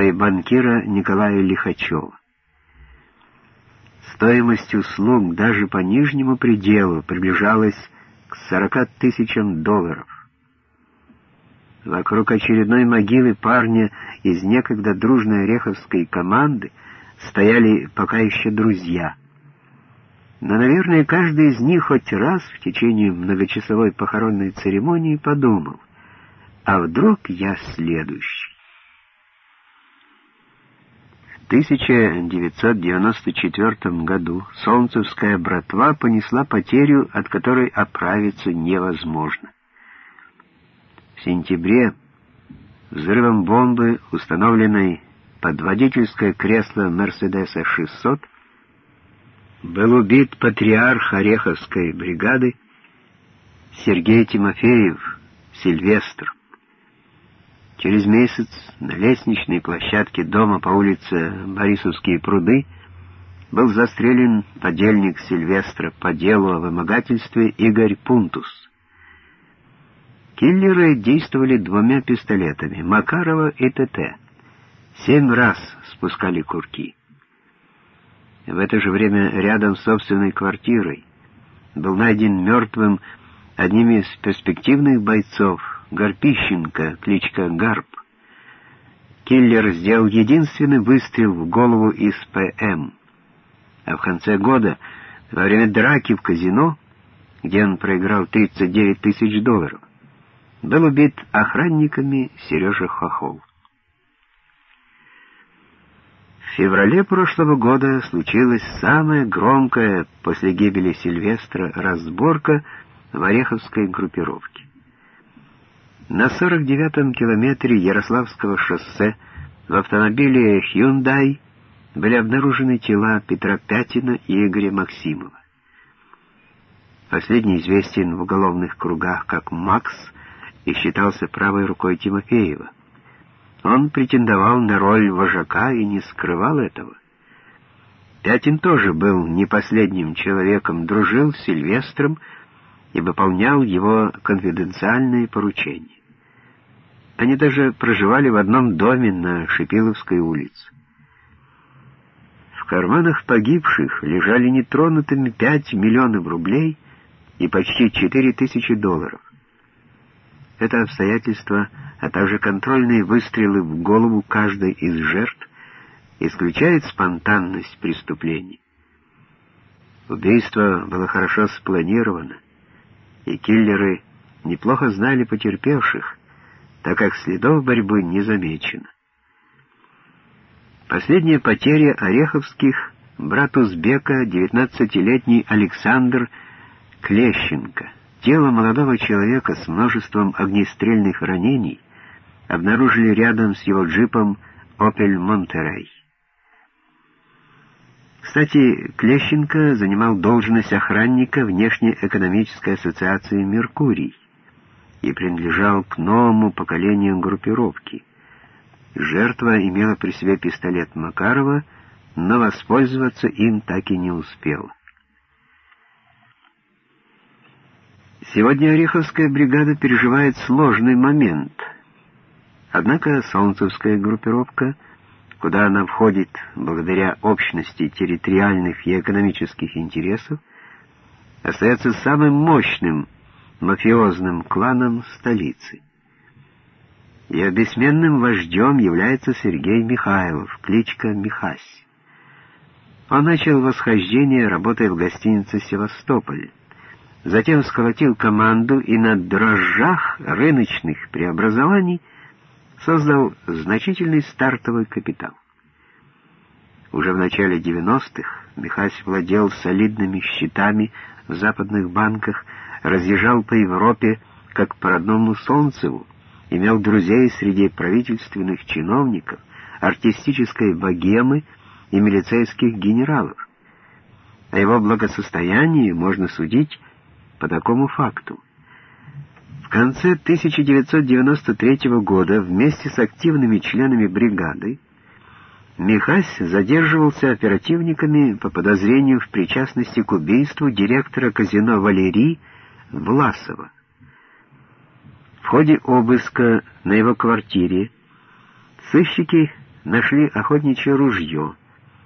юриста и банкира Николая Лихачева. Стоимость услуг даже по нижнему пределу приближалась к 40 тысячам долларов. Вокруг очередной могилы парня из некогда дружной ореховской команды стояли пока еще друзья. Но, наверное, каждый из них хоть раз в течение многочасовой похоронной церемонии подумал, а вдруг я следующий? В 1994 году солнцевская братва понесла потерю, от которой оправиться невозможно. В сентябре взрывом бомбы, установленной под водительское кресло Мерседеса 600, был убит патриарх Ореховской бригады Сергей Тимофеев, Сильвестр. Через месяц на лестничной площадке дома по улице Борисовские пруды был застрелен подельник Сильвестра по делу о вымогательстве Игорь Пунтус. Киллеры действовали двумя пистолетами — Макарова и ТТ. Семь раз спускали курки. В это же время рядом с собственной квартирой был найден мертвым одним из перспективных бойцов, Гарпищенко, кличка Гарп. Киллер сделал единственный выстрел в голову из ПМ. А в конце года, во время драки в казино, где он проиграл 39 тысяч долларов, был убит охранниками Сережа Хохол. В феврале прошлого года случилась самая громкая после гибели Сильвестра разборка в Ореховской группировке. На 49-м километре Ярославского шоссе в автомобиле Hyundai были обнаружены тела Петра Пятина и Игоря Максимова. Последний известен в уголовных кругах как Макс – и считался правой рукой Тимофеева. Он претендовал на роль вожака и не скрывал этого. Пятин тоже был не последним человеком, дружил с Сильвестром и выполнял его конфиденциальные поручения. Они даже проживали в одном доме на Шипиловской улице. В карманах погибших лежали нетронутыми 5 миллионов рублей и почти 4 тысячи долларов. Это обстоятельство, а также контрольные выстрелы в голову каждой из жертв исключает спонтанность преступлений. Убийство было хорошо спланировано, и киллеры неплохо знали потерпевших, так как следов борьбы не замечено. Последняя потеря Ореховских брат Узбека, 19-летний Александр Клещенко — Тело молодого человека с множеством огнестрельных ранений обнаружили рядом с его джипом «Опель Монтерей». Кстати, Клещенко занимал должность охранника Внешнеэкономической ассоциации «Меркурий» и принадлежал к новому поколению группировки. Жертва имела при себе пистолет Макарова, но воспользоваться им так и не успела. Сегодня Ореховская бригада переживает сложный момент. Однако Солнцевская группировка, куда она входит благодаря общности территориальных и экономических интересов, остается самым мощным мафиозным кланом столицы. Ее бессменным вождем является Сергей Михайлов, кличка Михась. Он начал восхождение, работая в гостинице «Севастополь». Затем сколотил команду и на дрожжах рыночных преобразований создал значительный стартовый капитал. Уже в начале 90-х Михась владел солидными счетами в западных банках, разъезжал по Европе как по родному Солнцеву, имел друзей среди правительственных чиновников, артистической богемы и милицейских генералов. О его благосостоянии можно судить по такому факту. В конце 1993 года вместе с активными членами бригады Михась задерживался оперативниками по подозрению в причастности к убийству директора казино «Валерий» Власова. В ходе обыска на его квартире сыщики нашли охотничье ружье —